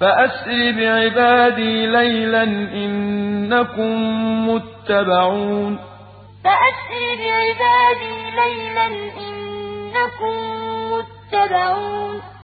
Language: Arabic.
فَأَسْرِ بِعِبَادِي لَيْلًا إِنَّكُم مُّتَّبَعُونَ. فَأَسْرِ بِعِبَادِي لَيْلًا إِنَّكُم مُّتَّبَعُونَ.